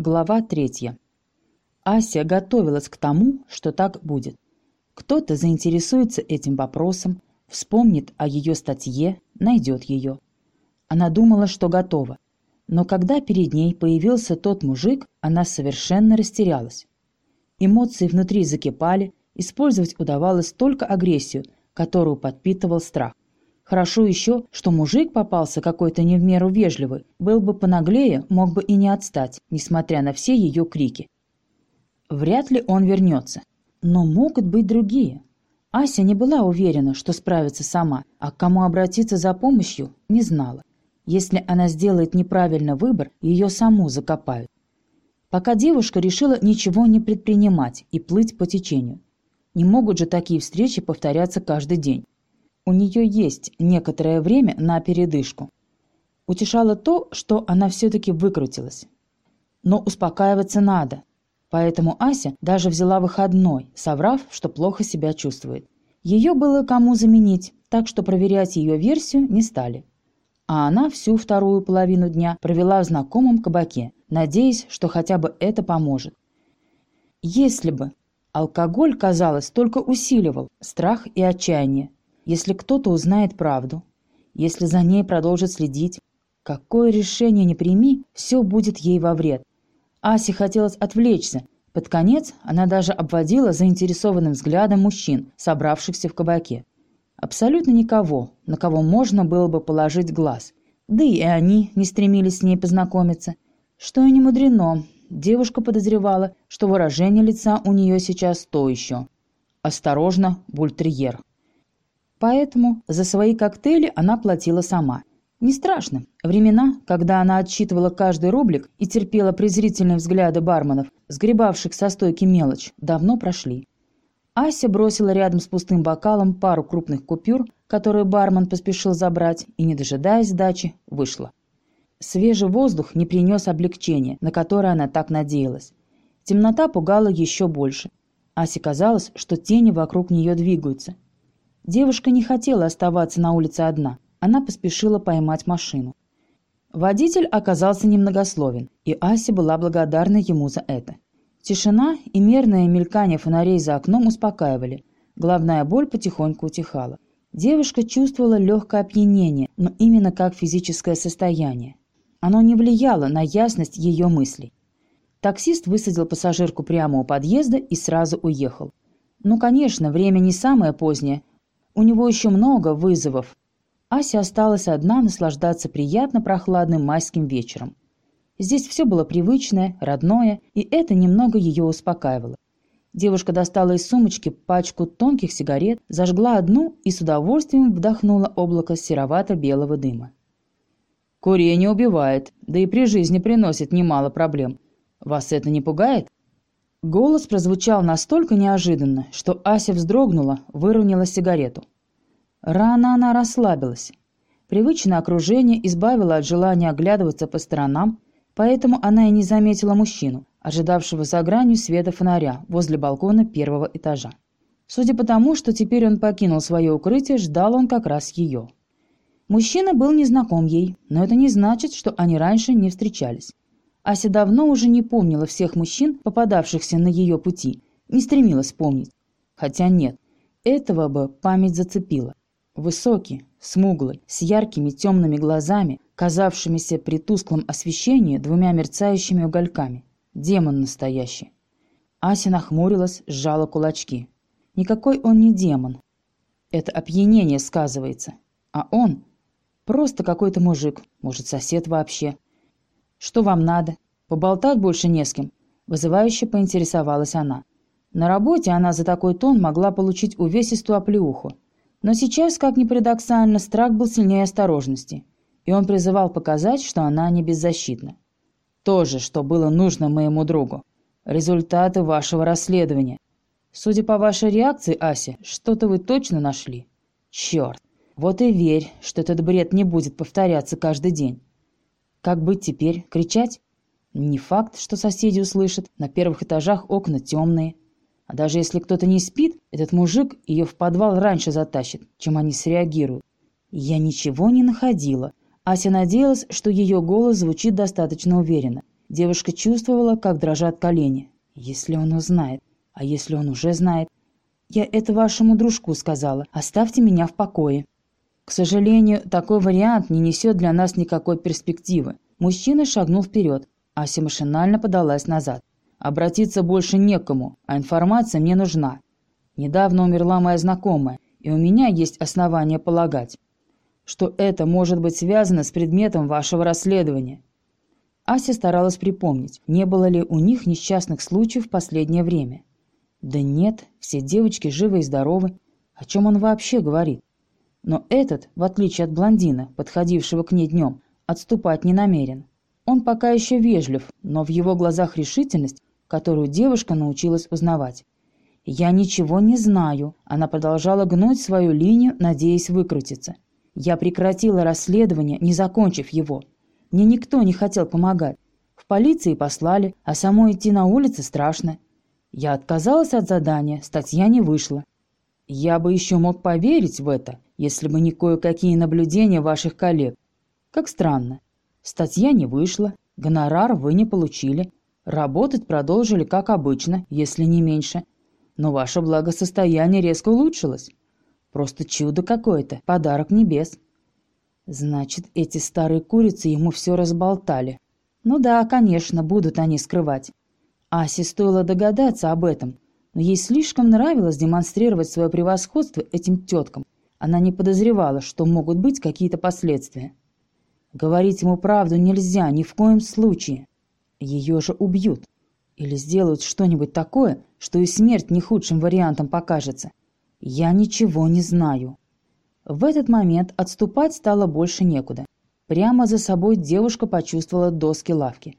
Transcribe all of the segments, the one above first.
Глава третья. Ася готовилась к тому, что так будет. Кто-то заинтересуется этим вопросом, вспомнит о ее статье, найдет ее. Она думала, что готова. Но когда перед ней появился тот мужик, она совершенно растерялась. Эмоции внутри закипали, использовать удавалось только агрессию, которую подпитывал страх. Хорошо еще, что мужик попался какой-то не в меру вежливый, был бы понаглее, мог бы и не отстать, несмотря на все ее крики. Вряд ли он вернется. Но могут быть другие. Ася не была уверена, что справится сама, а к кому обратиться за помощью не знала. Если она сделает неправильно выбор, ее саму закопают. Пока девушка решила ничего не предпринимать и плыть по течению. Не могут же такие встречи повторяться каждый день. У нее есть некоторое время на передышку. Утешало то, что она все-таки выкрутилась. Но успокаиваться надо. Поэтому Ася даже взяла выходной, соврав, что плохо себя чувствует. Ее было кому заменить, так что проверять ее версию не стали. А она всю вторую половину дня провела в знакомом кабаке, надеясь, что хотя бы это поможет. Если бы алкоголь, казалось, только усиливал страх и отчаяние, если кто-то узнает правду, если за ней продолжит следить, какое решение не прими, все будет ей во вред. Асе хотелось отвлечься. Под конец она даже обводила заинтересованным взглядом мужчин, собравшихся в кабаке. Абсолютно никого, на кого можно было бы положить глаз. Да и они не стремились с ней познакомиться. Что и не мудрено. Девушка подозревала, что выражение лица у нее сейчас то еще. Осторожно, бультерьер. Поэтому за свои коктейли она платила сама. Не страшно. Времена, когда она отсчитывала каждый рублик и терпела презрительные взгляды барменов, сгребавших со стойки мелочь, давно прошли. Ася бросила рядом с пустым бокалом пару крупных купюр, которые бармен поспешил забрать, и, не дожидаясь сдачи, вышла. Свежий воздух не принес облегчения, на которое она так надеялась. Темнота пугала еще больше. Асе казалось, что тени вокруг нее двигаются, Девушка не хотела оставаться на улице одна. Она поспешила поймать машину. Водитель оказался немногословен, и Ася была благодарна ему за это. Тишина и мерное мелькание фонарей за окном успокаивали. Главная боль потихоньку утихала. Девушка чувствовала легкое опьянение, но именно как физическое состояние. Оно не влияло на ясность ее мыслей. Таксист высадил пассажирку прямо у подъезда и сразу уехал. Ну, конечно, время не самое позднее, у него еще много вызовов. Ася осталась одна наслаждаться приятно прохладным майским вечером. Здесь все было привычное, родное, и это немного ее успокаивало. Девушка достала из сумочки пачку тонких сигарет, зажгла одну и с удовольствием вдохнула облако серовато-белого дыма. «Курение убивает, да и при жизни приносит немало проблем. Вас это не пугает?» Голос прозвучал настолько неожиданно, что Ася вздрогнула, выровняла сигарету. Рано она расслабилась. Привычное окружение избавило от желания оглядываться по сторонам, поэтому она и не заметила мужчину, ожидавшего за гранью света фонаря возле балкона первого этажа. Судя по тому, что теперь он покинул свое укрытие, ждал он как раз ее. Мужчина был незнаком ей, но это не значит, что они раньше не встречались. Ася давно уже не помнила всех мужчин, попадавшихся на ее пути, не стремилась помнить. Хотя нет, этого бы память зацепила. Высокий, смуглый, с яркими темными глазами, казавшимися при тусклом освещении двумя мерцающими угольками. Демон настоящий. Ася нахмурилась, сжала кулачки. Никакой он не демон. Это опьянение сказывается. А он просто какой-то мужик, может, сосед вообще. «Что вам надо? Поболтать больше не с кем?» Вызывающе поинтересовалась она. На работе она за такой тон могла получить увесистую оплеуху. Но сейчас, как ни парадоксально, страх был сильнее осторожности, и он призывал показать, что она не беззащитна. То же, что было нужно моему другу. Результаты вашего расследования. Судя по вашей реакции, Ася, что-то вы точно нашли. Черт. Вот и верь, что этот бред не будет повторяться каждый день. Как быть теперь? Кричать? Не факт, что соседи услышат. На первых этажах окна темные. А даже если кто-то не спит, этот мужик ее в подвал раньше затащит, чем они среагируют. Я ничего не находила. Ася надеялась, что ее голос звучит достаточно уверенно. Девушка чувствовала, как дрожат колени. Если он узнает. А если он уже знает? Я это вашему дружку сказала. Оставьте меня в покое. К сожалению, такой вариант не несет для нас никакой перспективы. Мужчина шагнул вперед. Ася машинально подалась назад. Обратиться больше некому, а информация мне нужна. Недавно умерла моя знакомая, и у меня есть основания полагать, что это может быть связано с предметом вашего расследования. Ася старалась припомнить, не было ли у них несчастных случаев в последнее время. Да нет, все девочки живы и здоровы. О чем он вообще говорит? Но этот, в отличие от блондина, подходившего к ней днем, отступать не намерен. Он пока еще вежлив, но в его глазах решительность, которую девушка научилась узнавать. «Я ничего не знаю», – она продолжала гнуть свою линию, надеясь выкрутиться. «Я прекратила расследование, не закончив его. Мне никто не хотел помогать. В полиции послали, а самой идти на улице страшно. Я отказалась от задания, статья не вышла. Я бы еще мог поверить в это, если бы не кое-какие наблюдения ваших коллег. Как странно. Статья не вышла, гонорар вы не получили, работать продолжили как обычно, если не меньше – но ваше благосостояние резко улучшилось. Просто чудо какое-то, подарок небес. Значит, эти старые курицы ему все разболтали. Ну да, конечно, будут они скрывать. Асе стоило догадаться об этом, но ей слишком нравилось демонстрировать свое превосходство этим теткам. Она не подозревала, что могут быть какие-то последствия. Говорить ему правду нельзя ни в коем случае. Ее же убьют. Или сделают что-нибудь такое, что и смерть не худшим вариантом покажется. Я ничего не знаю. В этот момент отступать стало больше некуда. Прямо за собой девушка почувствовала доски лавки.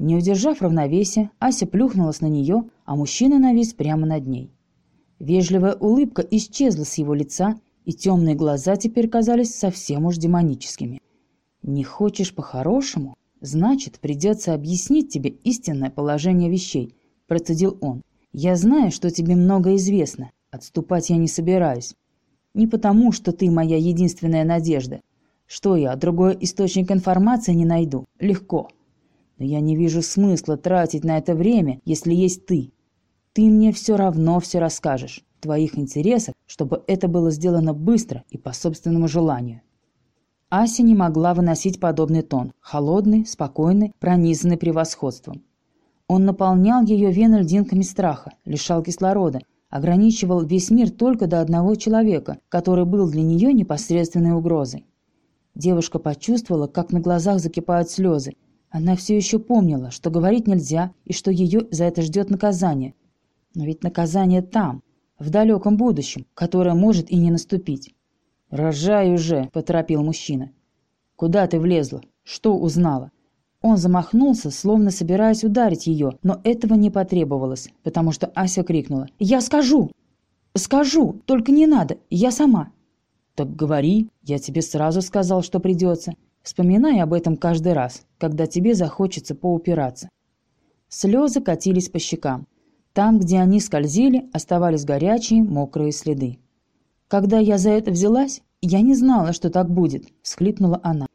Не удержав равновесия, Ася плюхнулась на нее, а мужчина навис прямо над ней. Вежливая улыбка исчезла с его лица, и темные глаза теперь казались совсем уж демоническими. «Не хочешь по-хорошему? «Значит, придется объяснить тебе истинное положение вещей», – процедил он. «Я знаю, что тебе много известно. Отступать я не собираюсь. Не потому, что ты моя единственная надежда. Что я, другой источник информации не найду? Легко. Но я не вижу смысла тратить на это время, если есть ты. Ты мне все равно все расскажешь. Твоих интересах, чтобы это было сделано быстро и по собственному желанию. Ася не могла выносить подобный тон, холодный, спокойный, пронизанный превосходством. Он наполнял ее вены льдинками страха, лишал кислорода, ограничивал весь мир только до одного человека, который был для нее непосредственной угрозой. Девушка почувствовала, как на глазах закипают слезы. Она все еще помнила, что говорить нельзя и что ее за это ждет наказание. Но ведь наказание там, в далеком будущем, которое может и не наступить. «Рожай уже!» – поторопил мужчина. «Куда ты влезла? Что узнала?» Он замахнулся, словно собираясь ударить ее, но этого не потребовалось, потому что Ася крикнула. «Я скажу! Скажу! Только не надо! Я сама!» «Так говори! Я тебе сразу сказал, что придется. Вспоминай об этом каждый раз, когда тебе захочется поупираться». Слезы катились по щекам. Там, где они скользили, оставались горячие, мокрые следы. «Когда я за это взялась, я не знала, что так будет», – всхлипнула она.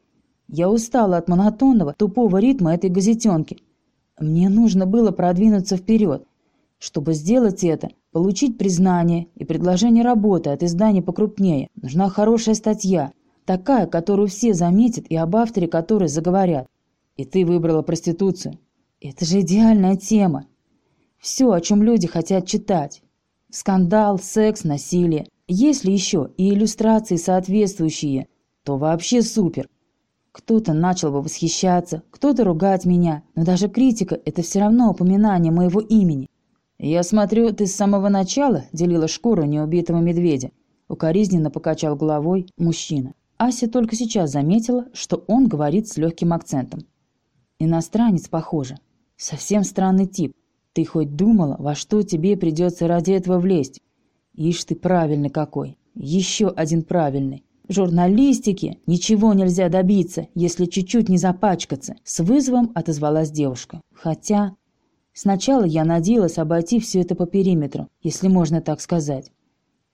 «Я устала от монотонного, тупого ритма этой газетенки. Мне нужно было продвинуться вперед. Чтобы сделать это, получить признание и предложение работы от издания покрупнее, нужна хорошая статья, такая, которую все заметят и об авторе которой заговорят. И ты выбрала проституцию. Это же идеальная тема. Все, о чем люди хотят читать. Скандал, секс, насилие. Если еще и иллюстрации соответствующие, то вообще супер. Кто-то начал бы восхищаться, кто-то ругать меня, но даже критика – это все равно упоминание моего имени. «Я смотрю, ты с самого начала делила шкуру неубитого медведя», – укоризненно покачал головой мужчина. Ася только сейчас заметила, что он говорит с легким акцентом. «Иностранец, похоже. Совсем странный тип. Ты хоть думала, во что тебе придется ради этого влезть? Ишь ты правильный какой. Еще один правильный. В журналистике ничего нельзя добиться, если чуть-чуть не запачкаться. С вызовом отозвалась девушка. Хотя... Сначала я надеялась обойти все это по периметру, если можно так сказать.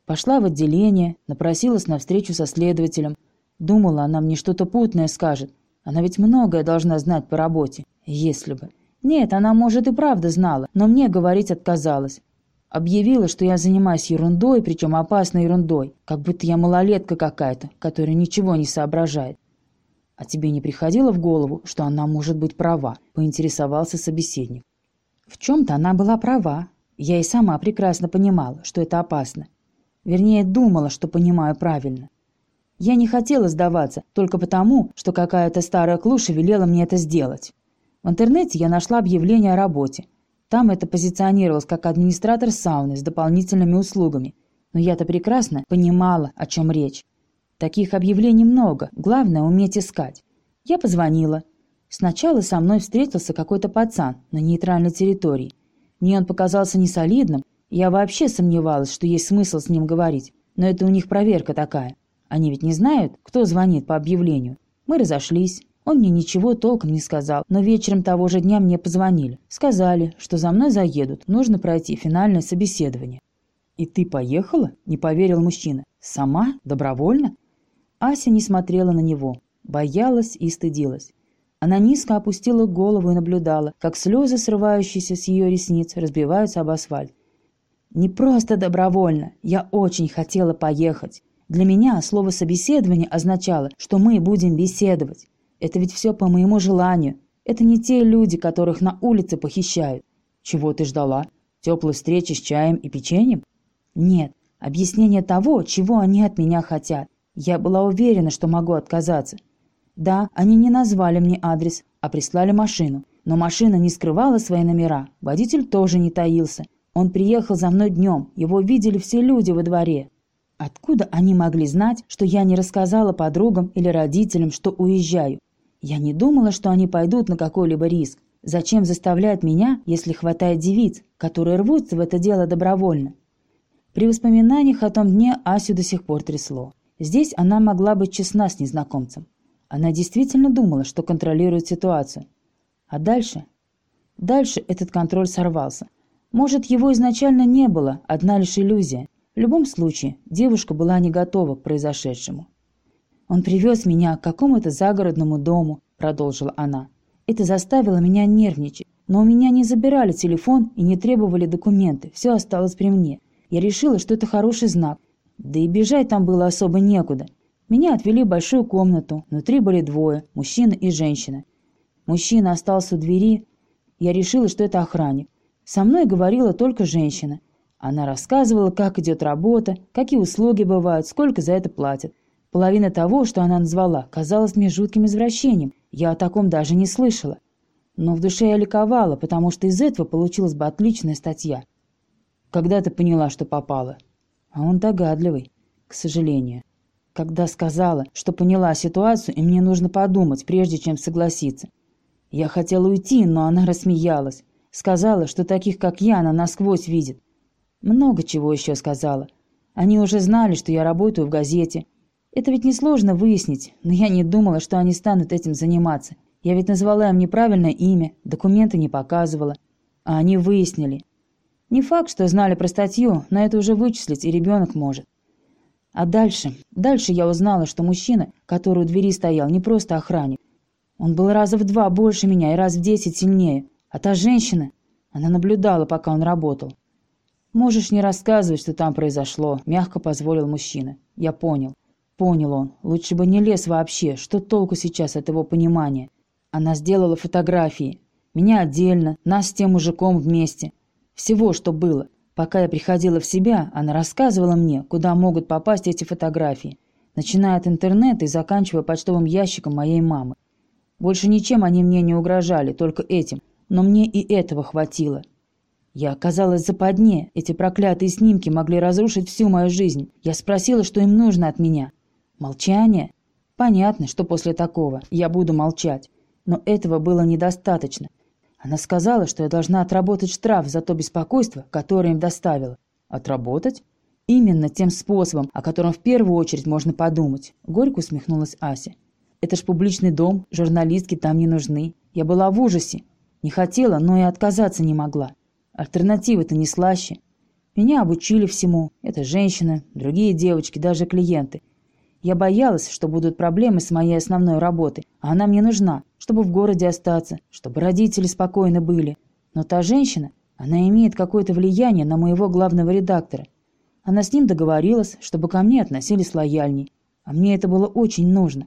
Пошла в отделение, напросилась на встречу со следователем. Думала, она мне что-то путное скажет. Она ведь многое должна знать по работе. Если бы. Нет, она, может, и правда знала, но мне говорить отказалась. Объявила, что я занимаюсь ерундой, причем опасной ерундой, как будто я малолетка какая-то, которая ничего не соображает. «А тебе не приходило в голову, что она может быть права?» – поинтересовался собеседник. В чем-то она была права. Я и сама прекрасно понимала, что это опасно. Вернее, думала, что понимаю правильно. Я не хотела сдаваться только потому, что какая-то старая клуша велела мне это сделать. В интернете я нашла объявление о работе. Там это позиционировалось как администратор сауны с дополнительными услугами. Но я-то прекрасно понимала, о чем речь. Таких объявлений много, главное уметь искать. Я позвонила. Сначала со мной встретился какой-то пацан на нейтральной территории. Мне он показался несолидным, я вообще сомневалась, что есть смысл с ним говорить. Но это у них проверка такая. Они ведь не знают, кто звонит по объявлению. Мы разошлись. Он мне ничего толком не сказал, но вечером того же дня мне позвонили. Сказали, что за мной заедут, нужно пройти финальное собеседование. «И ты поехала?» – не поверил мужчина. «Сама? Добровольно?» Ася не смотрела на него, боялась и стыдилась. Она низко опустила голову и наблюдала, как слезы, срывающиеся с ее ресниц, разбиваются об асфальт. «Не просто добровольно. Я очень хотела поехать. Для меня слово «собеседование» означало, что мы будем беседовать. Это ведь все по моему желанию. Это не те люди, которых на улице похищают. Чего ты ждала? Теплой встречи с чаем и печеньем? Нет, объяснение того, чего они от меня хотят. Я была уверена, что могу отказаться. Да, они не назвали мне адрес, а прислали машину. Но машина не скрывала свои номера, водитель тоже не таился. Он приехал за мной днем, его видели все люди во дворе. Откуда они могли знать, что я не рассказала подругам или родителям, что уезжаю? Я не думала, что они пойдут на какой-либо риск. Зачем заставлять меня, если хватает девиц, которые рвутся в это дело добровольно? При воспоминаниях о том дне Асю до сих пор трясло. Здесь она могла быть честна с незнакомцем. Она действительно думала, что контролирует ситуацию. А дальше? Дальше этот контроль сорвался. Может, его изначально не было, одна лишь иллюзия. В любом случае, девушка была не готова к произошедшему. «Он привез меня к какому-то загородному дому», – продолжила она. «Это заставило меня нервничать. Но у меня не забирали телефон и не требовали документы. Все осталось при мне. Я решила, что это хороший знак. Да и бежать там было особо некуда. Меня отвели в большую комнату. Внутри были двое – мужчина и женщина. Мужчина остался у двери. Я решила, что это охранник. Со мной говорила только женщина – она рассказывала, как идет работа, какие услуги бывают, сколько за это платят. Половина того, что она назвала, казалась мне жутким извращением. Я о таком даже не слышала. Но в душе я ликовала, потому что из этого получилась бы отличная статья. Когда ты поняла, что попала? А он догадливый, к сожалению. Когда сказала, что поняла ситуацию, и мне нужно подумать, прежде чем согласиться. Я хотела уйти, но она рассмеялась. Сказала, что таких, как я, она насквозь видит. Много чего еще сказала. Они уже знали, что я работаю в газете. Это ведь несложно выяснить, но я не думала, что они станут этим заниматься. Я ведь назвала им неправильное имя, документы не показывала. А они выяснили. Не факт, что знали про статью, но это уже вычислить и ребенок может. А дальше? Дальше я узнала, что мужчина, который у двери стоял, не просто охранник. Он был раза в два больше меня и раз в десять сильнее. А та женщина, она наблюдала, пока он работал. «Можешь не рассказывать, что там произошло», — мягко позволил мужчина. «Я понял». Понял он. Лучше бы не лез вообще. Что толку сейчас от его понимания? Она сделала фотографии. Меня отдельно, нас с тем мужиком вместе. Всего, что было. Пока я приходила в себя, она рассказывала мне, куда могут попасть эти фотографии. Начиная от интернета и заканчивая почтовым ящиком моей мамы. Больше ничем они мне не угрожали, только этим. Но мне и этого хватило. Я оказалась в западне. Эти проклятые снимки могли разрушить всю мою жизнь. Я спросила, что им нужно от меня. Молчание? Понятно, что после такого я буду молчать. Но этого было недостаточно. Она сказала, что я должна отработать штраф за то беспокойство, которое им доставила. Отработать? Именно тем способом, о котором в первую очередь можно подумать. Горько усмехнулась Ася. Это ж публичный дом, журналистки там не нужны. Я была в ужасе. Не хотела, но и отказаться не могла. Альтернативы-то не слаще. Меня обучили всему. Это женщина, другие девочки, даже клиенты. Я боялась, что будут проблемы с моей основной работой, а она мне нужна, чтобы в городе остаться, чтобы родители спокойно были. Но та женщина, она имеет какое-то влияние на моего главного редактора. Она с ним договорилась, чтобы ко мне относились лояльней. А мне это было очень нужно.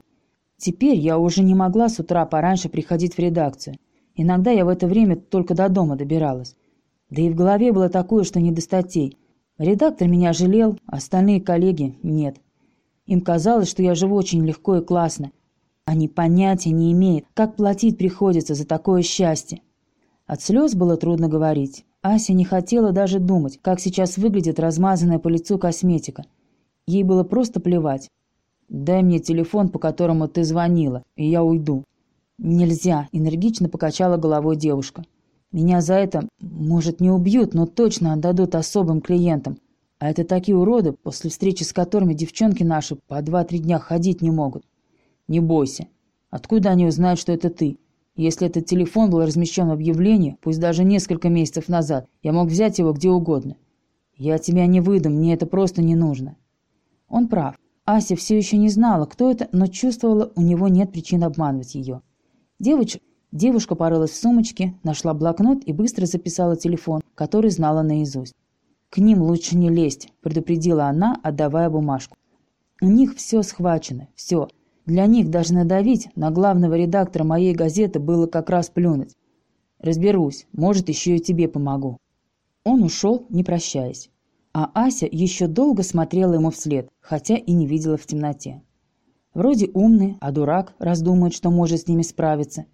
Теперь я уже не могла с утра пораньше приходить в редакцию. Иногда я в это время только до дома добиралась. Да и в голове было такое, что не до статей. Редактор меня жалел, а остальные коллеги – нет. Им казалось, что я живу очень легко и классно. Они понятия не имеют, как платить приходится за такое счастье. От слез было трудно говорить. Ася не хотела даже думать, как сейчас выглядит размазанная по лицу косметика. Ей было просто плевать. «Дай мне телефон, по которому ты звонила, и я уйду». «Нельзя», — энергично покачала головой девушка. «Меня за это, может, не убьют, но точно отдадут особым клиентам. А это такие уроды, после встречи с которыми девчонки наши по два-три дня ходить не могут. Не бойся. Откуда они узнают, что это ты? Если этот телефон был размещен в объявлении, пусть даже несколько месяцев назад, я мог взять его где угодно. Я тебя не выдам, мне это просто не нужно. Он прав. Ася все еще не знала, кто это, но чувствовала, у него нет причин обманывать ее. Девуч... Девушка порылась в сумочке, нашла блокнот и быстро записала телефон, который знала наизусть. «К ним лучше не лезть», – предупредила она, отдавая бумажку. «У них все схвачено, все. Для них даже надавить на главного редактора моей газеты было как раз плюнуть. Разберусь, может, еще и тебе помогу». Он ушел, не прощаясь. А Ася еще долго смотрела ему вслед, хотя и не видела в темноте. Вроде умный, а дурак раздумает, что может с ними справиться.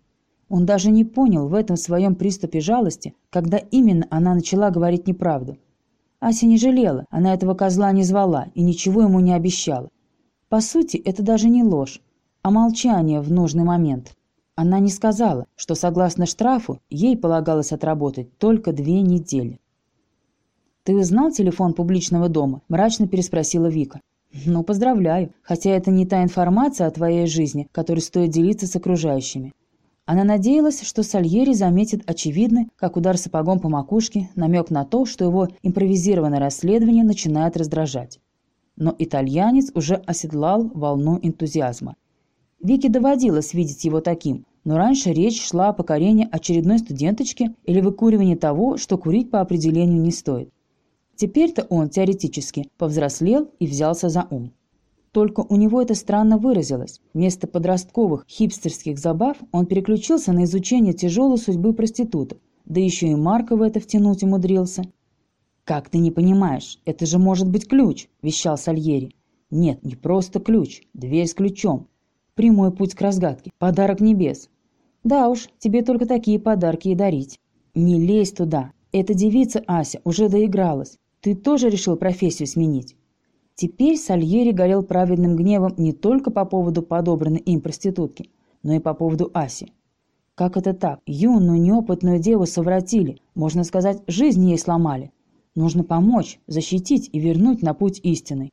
Он даже не понял в этом своем приступе жалости, когда именно она начала говорить неправду – Ася не жалела, она этого козла не звала и ничего ему не обещала. По сути, это даже не ложь, а молчание в нужный момент. Она не сказала, что согласно штрафу ей полагалось отработать только две недели. «Ты узнал телефон публичного дома?» – мрачно переспросила Вика. «Ну, поздравляю, хотя это не та информация о твоей жизни, которой стоит делиться с окружающими. Она надеялась, что Сальери заметит очевидный, как удар сапогом по макушке, намек на то, что его импровизированное расследование начинает раздражать. Но итальянец уже оседлал волну энтузиазма. Вике доводилось видеть его таким, но раньше речь шла о покорении очередной студенточки или выкуривании того, что курить по определению не стоит. Теперь-то он, теоретически, повзрослел и взялся за ум. Только у него это странно выразилось. Вместо подростковых хипстерских забав он переключился на изучение тяжелой судьбы проституток. Да еще и Марка в это втянуть умудрился. «Как ты не понимаешь? Это же может быть ключ!» – вещал Сальери. «Нет, не просто ключ. Дверь с ключом. Прямой путь к разгадке. Подарок небес. Да уж, тебе только такие подарки и дарить. Не лезь туда. Эта девица Ася уже доигралась. Ты тоже решил профессию сменить?» Теперь Сальери горел праведным гневом не только по поводу подобранной им проститутки, но и по поводу Аси. Как это так? Юную, неопытную деву совратили, можно сказать, жизнь ей сломали. Нужно помочь, защитить и вернуть на путь истины.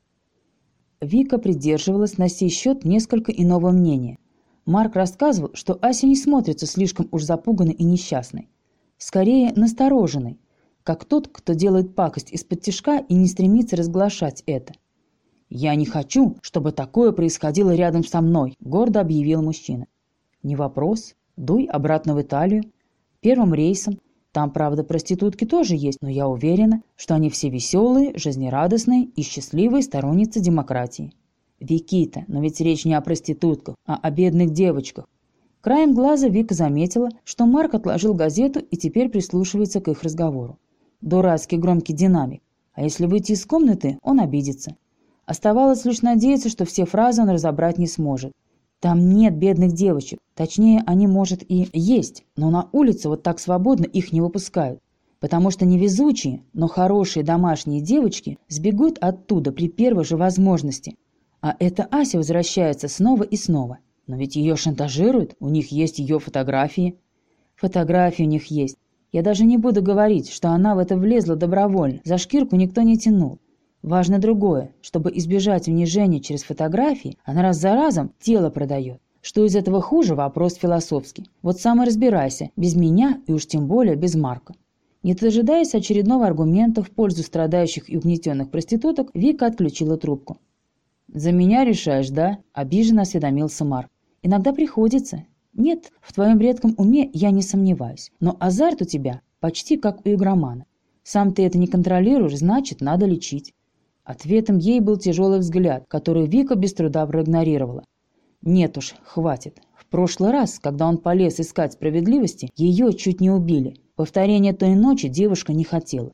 Вика придерживалась на сей счет несколько иного мнения. Марк рассказывал, что Ася не смотрится слишком уж запуганной и несчастной. Скорее, настороженной, как тот, кто делает пакость из-под тишка и не стремится разглашать это. «Я не хочу, чтобы такое происходило рядом со мной», – гордо объявил мужчина. «Не вопрос. Дуй обратно в Италию. Первым рейсом. Там, правда, проститутки тоже есть, но я уверена, что они все веселые, жизнерадостные и счастливые сторонницы демократии». «Викита, но ведь речь не о проститутках, а о бедных девочках». Краем глаза Вика заметила, что Марк отложил газету и теперь прислушивается к их разговору. Дурацкий громкий динамик. А если выйти из комнаты, он обидится. Оставалось лишь надеяться, что все фразы он разобрать не сможет. Там нет бедных девочек. Точнее, они, может, и есть, но на улице вот так свободно их не выпускают. Потому что невезучие, но хорошие домашние девочки сбегут оттуда при первой же возможности. А эта Ася возвращается снова и снова. Но ведь ее шантажируют, у них есть ее фотографии. Фотографии у них есть. Я даже не буду говорить, что она в это влезла добровольно, за шкирку никто не тянул. Важно другое. Чтобы избежать унижения через фотографии, она раз за разом тело продает. Что из этого хуже – вопрос философский. Вот сам и разбирайся, без меня и уж тем более без Марка. Не дожидаясь очередного аргумента в пользу страдающих и угнетенных проституток, Вика отключила трубку. «За меня решаешь, да?» – обиженно осведомился Марк. «Иногда приходится. Нет, в твоем редком уме я не сомневаюсь, но азарт у тебя почти как у игромана. Сам ты это не контролируешь, значит, надо лечить». Ответом ей был тяжелый взгляд, который Вика без труда проигнорировала. «Нет уж, хватит. В прошлый раз, когда он полез искать справедливости, ее чуть не убили. Повторения той ночи девушка не хотела.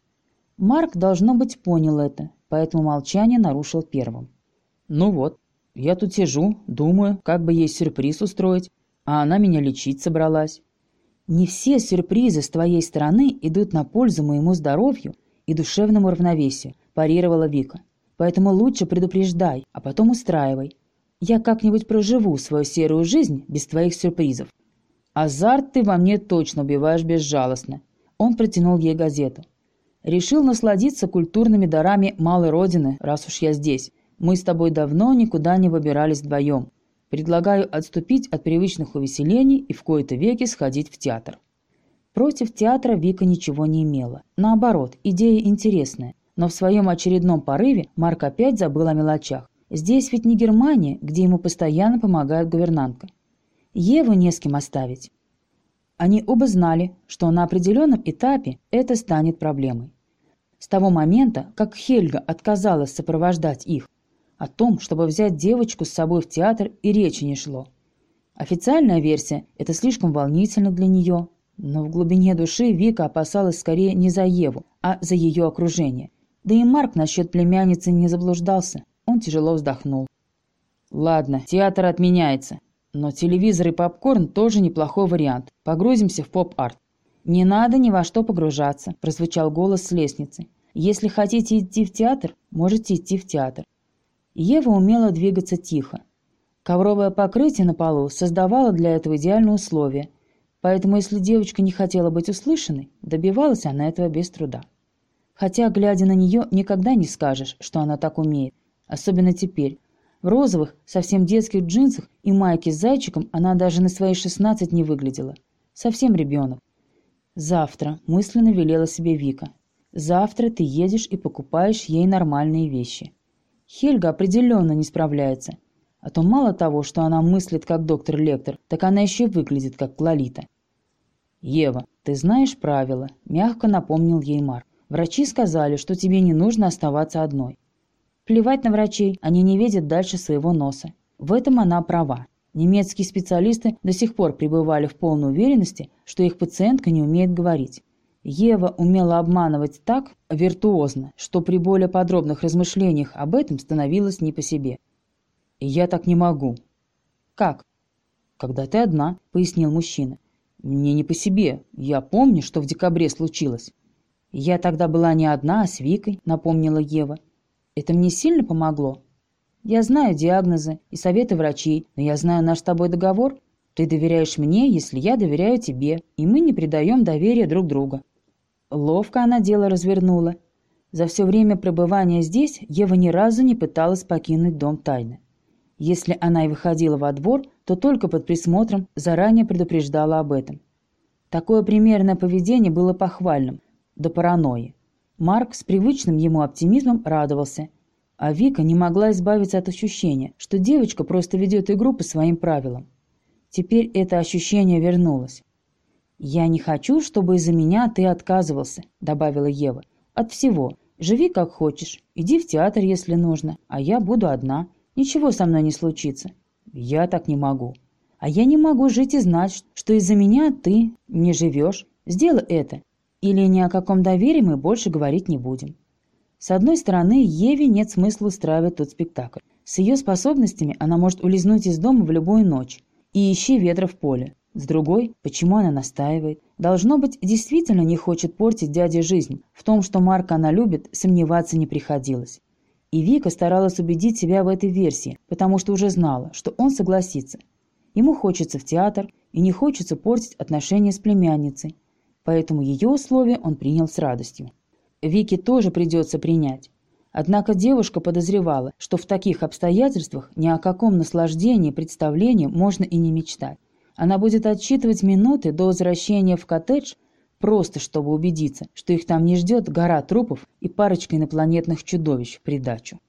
Марк, должно быть, понял это, поэтому молчание нарушил первым. «Ну вот, я тут сижу, думаю, как бы ей сюрприз устроить, а она меня лечить собралась». «Не все сюрпризы с твоей стороны идут на пользу моему здоровью и душевному равновесию», парировала Вика. «Поэтому лучше предупреждай, а потом устраивай. Я как-нибудь проживу свою серую жизнь без твоих сюрпризов». «Азарт ты во мне точно убиваешь безжалостно». Он протянул ей газету. Решил насладиться культурными дарами малой родины, раз уж я здесь. Мы с тобой давно никуда не выбирались вдвоем. Предлагаю отступить от привычных увеселений и в кои-то веки сходить в театр. Против театра Вика ничего не имела. Наоборот, идея интересная. Но в своем очередном порыве Марк опять забыл о мелочах. Здесь ведь не Германия, где ему постоянно помогает гувернантка. Еву не с кем оставить. Они оба знали, что на определенном этапе это станет проблемой. С того момента, как Хельга отказалась сопровождать их, о том, чтобы взять девочку с собой в театр, и речи не шло. Официальная версия – это слишком волнительно для нее, но в глубине души Вика опасалась скорее не за Еву, а за ее окружение. Да и Марк насчет племянницы не заблуждался. Он тяжело вздохнул. «Ладно, театр отменяется. Но телевизор и попкорн тоже неплохой вариант. Погрузимся в поп-арт. «Не надо ни во что погружаться», – прозвучал голос с лестницы. «Если хотите идти в театр, можете идти в театр». Ева умела двигаться тихо. Ковровое покрытие на полу создавало для этого идеальные условия, поэтому если девочка не хотела быть услышанной, добивалась она этого без труда. Хотя, глядя на нее, никогда не скажешь, что она так умеет, особенно теперь. В розовых, совсем детских джинсах и майке с зайчиком она даже на свои 16 не выглядела. Совсем ребенок. «Завтра», — мысленно велела себе Вика. «Завтра ты едешь и покупаешь ей нормальные вещи». Хельга определенно не справляется. А то мало того, что она мыслит как доктор-лектор, так она еще выглядит как Лолита. «Ева, ты знаешь правила», — мягко напомнил ей Марк. «Врачи сказали, что тебе не нужно оставаться одной». Плевать на врачей, они не видят дальше своего носа. В этом она права. Немецкие специалисты до сих пор пребывали в полной уверенности, что их пациентка не умеет говорить. Ева умела обманывать так виртуозно, что при более подробных размышлениях об этом становилось не по себе. «Я так не могу». «Как?» «Когда ты одна», — пояснил мужчина. «Мне не по себе. Я помню, что в декабре случилось». «Я тогда была не одна, а с Викой», — напомнила Ева. «Это мне сильно помогло?» Я знаю диагнозы и советы врачей, но я знаю наш с тобой договор. Ты доверяешь мне, если я доверяю тебе, и мы не предаем доверия друг друга». Ловко она дело развернула. За все время пребывания здесь Ева ни разу не пыталась покинуть дом тайны. Если она и выходила во двор, то только под присмотром заранее предупреждала об этом. Такое примерное поведение было похвальным, до паранойи. Марк с привычным ему оптимизмом радовался – а Вика не могла избавиться от ощущения, что девочка просто ведет игру по своим правилам. Теперь это ощущение вернулось. «Я не хочу, чтобы из-за меня ты отказывался», — добавила Ева. «От всего. Живи как хочешь. Иди в театр, если нужно. А я буду одна. Ничего со мной не случится». «Я так не могу». «А я не могу жить и знать, что из-за меня ты не живешь. Сделай это. Или ни о каком доверии мы больше говорить не будем». С одной стороны, Еве нет смысла устраивать тот спектакль. С ее способностями она может улизнуть из дома в любую ночь и ищи ветра в поле. С другой, почему она настаивает? Должно быть, действительно не хочет портить дяде жизнь. В том, что Марка она любит, сомневаться не приходилось. И Вика старалась убедить себя в этой версии, потому что уже знала, что он согласится. Ему хочется в театр и не хочется портить отношения с племянницей. Поэтому ее условия он принял с радостью. Вике тоже придется принять. Однако девушка подозревала, что в таких обстоятельствах ни о каком наслаждении представлении можно и не мечтать. Она будет отсчитывать минуты до возвращения в коттедж, просто чтобы убедиться, что их там не ждет гора трупов и парочка инопланетных чудовищ в придачу.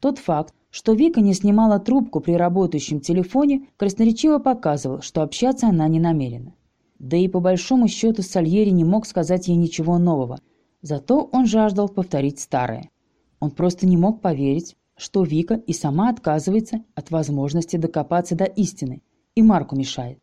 Тот факт, что Вика не снимала трубку при работающем телефоне, красноречиво показывал, что общаться она не намерена. Да и по большому счету Сальери не мог сказать ей ничего нового, зато он жаждал повторить старое. Он просто не мог поверить, что Вика и сама отказывается от возможности докопаться до истины, и Марку мешает.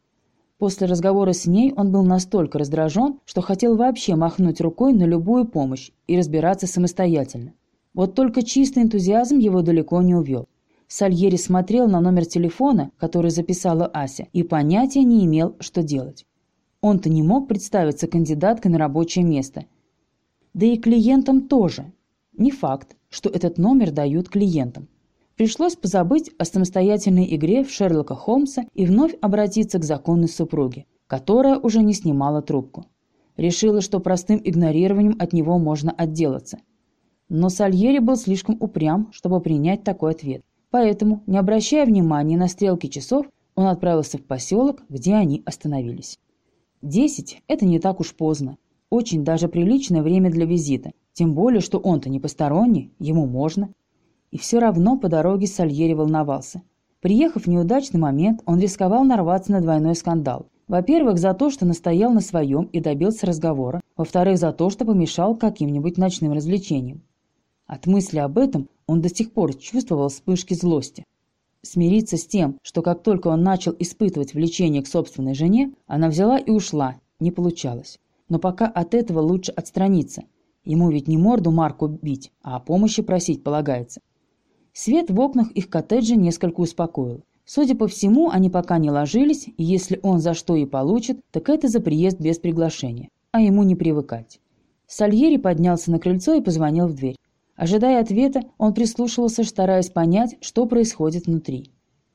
После разговора с ней он был настолько раздражен, что хотел вообще махнуть рукой на любую помощь и разбираться самостоятельно. Вот только чистый энтузиазм его далеко не увел. Сальери смотрел на номер телефона, который записала Ася, и понятия не имел, что делать. Он-то не мог представиться кандидаткой на рабочее место. Да и клиентам тоже. Не факт, что этот номер дают клиентам. Пришлось позабыть о самостоятельной игре в Шерлока Холмса и вновь обратиться к законной супруге, которая уже не снимала трубку. Решила, что простым игнорированием от него можно отделаться. Но Сальери был слишком упрям, чтобы принять такой ответ. Поэтому, не обращая внимания на стрелки часов, он отправился в поселок, где они остановились. Десять – это не так уж поздно. Очень даже приличное время для визита. Тем более, что он-то не посторонний, ему можно. И все равно по дороге Сальери волновался. Приехав в неудачный момент, он рисковал нарваться на двойной скандал. Во-первых, за то, что настоял на своем и добился разговора. Во-вторых, за то, что помешал каким-нибудь ночным развлечениям. От мысли об этом он до сих пор чувствовал вспышки злости. Смириться с тем, что как только он начал испытывать влечение к собственной жене, она взяла и ушла, не получалось. Но пока от этого лучше отстраниться. Ему ведь не морду Марку бить, а о помощи просить полагается. Свет в окнах их коттеджа несколько успокоил. Судя по всему, они пока не ложились, и если он за что и получит, так это за приезд без приглашения. А ему не привыкать. Сальери поднялся на крыльцо и позвонил в дверь. Ожидая ответа, он прислушивался, стараясь понять, что происходит внутри.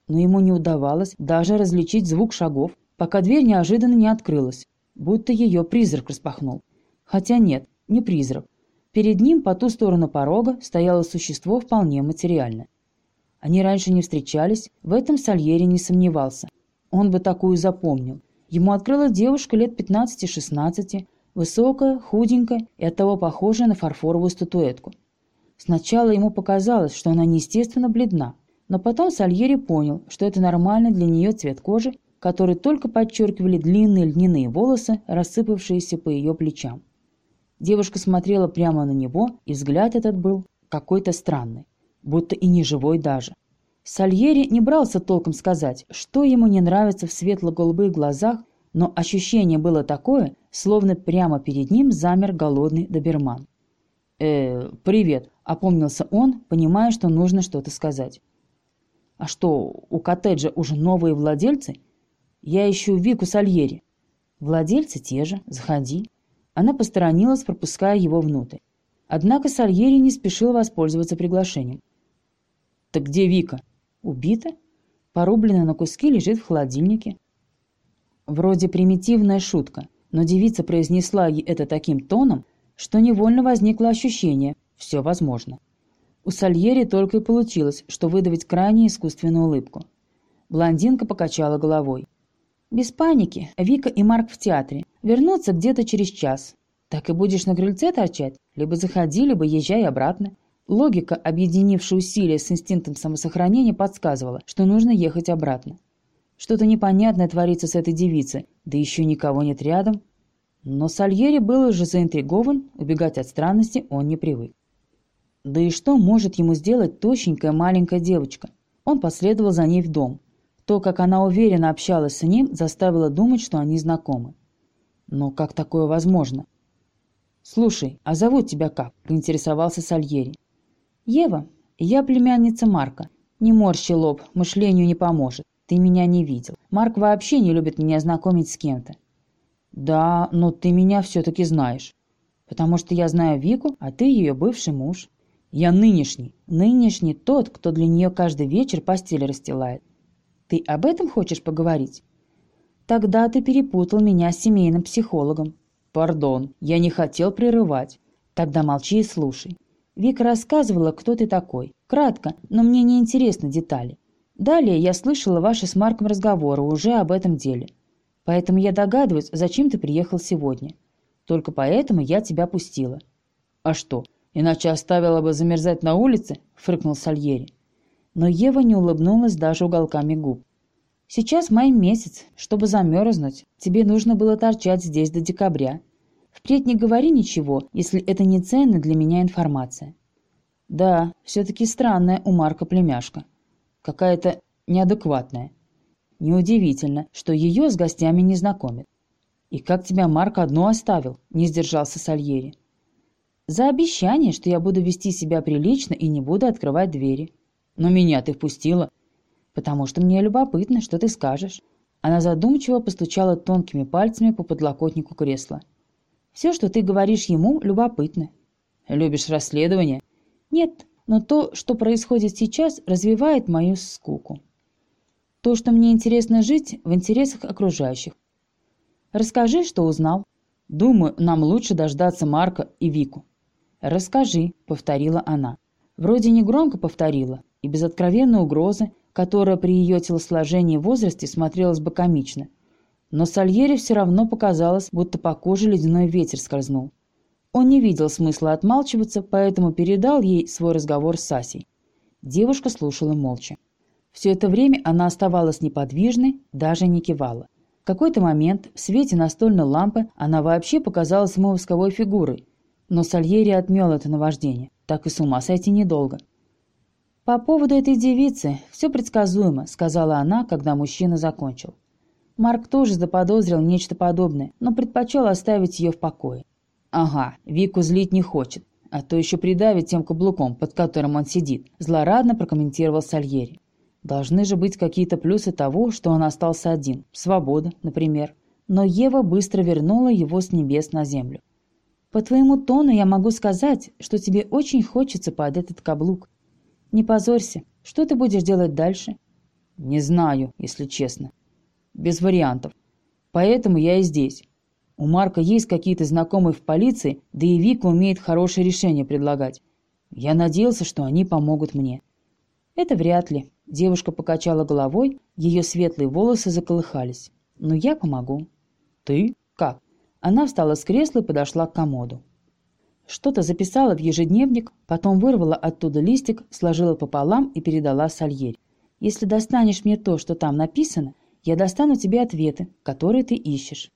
Но ему не удавалось даже различить звук шагов, пока дверь неожиданно не открылась, будто ее призрак распахнул. Хотя нет, не призрак. Перед ним по ту сторону порога стояло существо вполне материальное. Они раньше не встречались, в этом Сальери не сомневался. Он бы такую запомнил. Ему открыла девушка лет 15-16, высокая, худенькая и оттого похожая на фарфоровую статуэтку. Сначала ему показалось, что она неестественно бледна, но потом Сальери понял, что это нормальный для нее цвет кожи, который только подчеркивали длинные льняные волосы, рассыпавшиеся по ее плечам. Девушка смотрела прямо на него, и взгляд этот был какой-то странный, будто и не живой даже. Сальери не брался толком сказать, что ему не нравится в светло-голубых глазах, но ощущение было такое, словно прямо перед ним замер голодный доберман. «Э, привет», — опомнился он, понимая, что нужно что-то сказать. «А что, у коттеджа уже новые владельцы? Я ищу Вику Сальери». «Владельцы те же, заходи». Она посторонилась, пропуская его внутрь. Однако Сальери не спешил воспользоваться приглашением. «Так где Вика?» «Убита? Порублена на куски, лежит в холодильнике». Вроде примитивная шутка, но девица произнесла ей это таким тоном, что невольно возникло ощущение «все возможно». У Сальери только и получилось, что выдавить крайне искусственную улыбку. Блондинка покачала головой. «Без паники. Вика и Марк в театре. Вернутся где-то через час. Так и будешь на крыльце торчать? Либо заходи, либо езжай обратно». Логика, объединившая усилия с инстинктом самосохранения, подсказывала, что нужно ехать обратно. Что-то непонятное творится с этой девицей, да еще никого нет рядом, но Сальери был уже заинтригован, убегать от странности он не привык. Да и что может ему сделать тощенькая маленькая девочка? Он последовал за ней в дом. То, как она уверенно общалась с ним, заставило думать, что они знакомы. Но как такое возможно? «Слушай, а зовут тебя как?» – поинтересовался Сальери. «Ева. Я племянница Марка. Не морщи лоб, мышлению не поможет. Ты меня не видел. Марк вообще не любит меня знакомить с кем-то. «Да, но ты меня все-таки знаешь. Потому что я знаю Вику, а ты ее бывший муж. Я нынешний. Нынешний тот, кто для нее каждый вечер постель расстилает. Ты об этом хочешь поговорить? Тогда ты перепутал меня с семейным психологом. Пардон, я не хотел прерывать. Тогда молчи и слушай. Вика рассказывала, кто ты такой. Кратко, но мне не интересны детали. Далее я слышала ваши с Марком разговоры уже об этом деле. Поэтому я догадываюсь, зачем ты приехал сегодня. Только поэтому я тебя пустила. А что, «Иначе оставила бы замерзать на улице?» — фрыкнул Сальери. Но Ева не улыбнулась даже уголками губ. «Сейчас май месяц. Чтобы замерзнуть, тебе нужно было торчать здесь до декабря. Впредь не говори ничего, если это не ценная для меня информация». «Да, все-таки странная у Марка племяшка. Какая-то неадекватная. Неудивительно, что ее с гостями не знакомят. «И как тебя Марк одну оставил?» – не сдержался Сальери. «За обещание, что я буду вести себя прилично и не буду открывать двери. Но меня ты впустила, потому что мне любопытно, что ты скажешь». Она задумчиво постучала тонкими пальцами по подлокотнику кресла. «Все, что ты говоришь ему, любопытно». «Любишь расследование?» «Нет, но то, что происходит сейчас, развивает мою скуку. То, что мне интересно жить в интересах окружающих. Расскажи, что узнал. Думаю, нам лучше дождаться Марка и Вику. Расскажи, повторила она. Вроде не громко повторила, и без откровенной угрозы, которая при ее телосложении и возрасте смотрелась бы комично. Но Сальере все равно показалось, будто по коже ледяной ветер скользнул. Он не видел смысла отмалчиваться, поэтому передал ей свой разговор с Сасей. Девушка слушала молча. Все это время она оставалась неподвижной, даже не кивала. В какой-то момент в свете настольной лампы она вообще показалась ему восковой фигурой. Но Сальери отмел это наваждение. Так и с ума сойти недолго. «По поводу этой девицы все предсказуемо», — сказала она, когда мужчина закончил. Марк тоже заподозрил нечто подобное, но предпочел оставить ее в покое. «Ага, Вику злить не хочет, а то еще придавит тем каблуком, под которым он сидит», — злорадно прокомментировал Сальери. Должны же быть какие-то плюсы того, что он остался один. Свобода, например. Но Ева быстро вернула его с небес на землю. «По твоему тону я могу сказать, что тебе очень хочется под этот каблук. Не позорься. Что ты будешь делать дальше?» «Не знаю, если честно. Без вариантов. Поэтому я и здесь. У Марка есть какие-то знакомые в полиции, да и Вика умеет хорошее решение предлагать. Я надеялся, что они помогут мне». «Это вряд ли», Девушка покачала головой, ее светлые волосы заколыхались. «Ну, я помогу». «Ты? Как?» Она встала с кресла и подошла к комоду. Что-то записала в ежедневник, потом вырвала оттуда листик, сложила пополам и передала Сальерь. «Если достанешь мне то, что там написано, я достану тебе ответы, которые ты ищешь».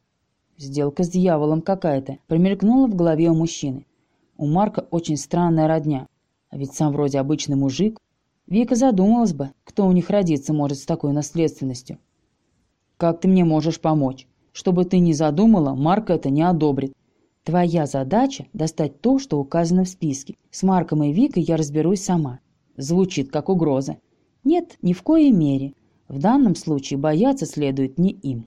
Сделка с дьяволом какая-то промелькнула в голове у мужчины. У Марка очень странная родня. А ведь сам вроде обычный мужик, Вика задумалась бы, кто у них родиться может с такой наследственностью. «Как ты мне можешь помочь? Чтобы ты не задумала, Марк это не одобрит. Твоя задача – достать то, что указано в списке. С Марком и Викой я разберусь сама». Звучит как угроза. Нет, ни в коей мере. В данном случае бояться следует не им.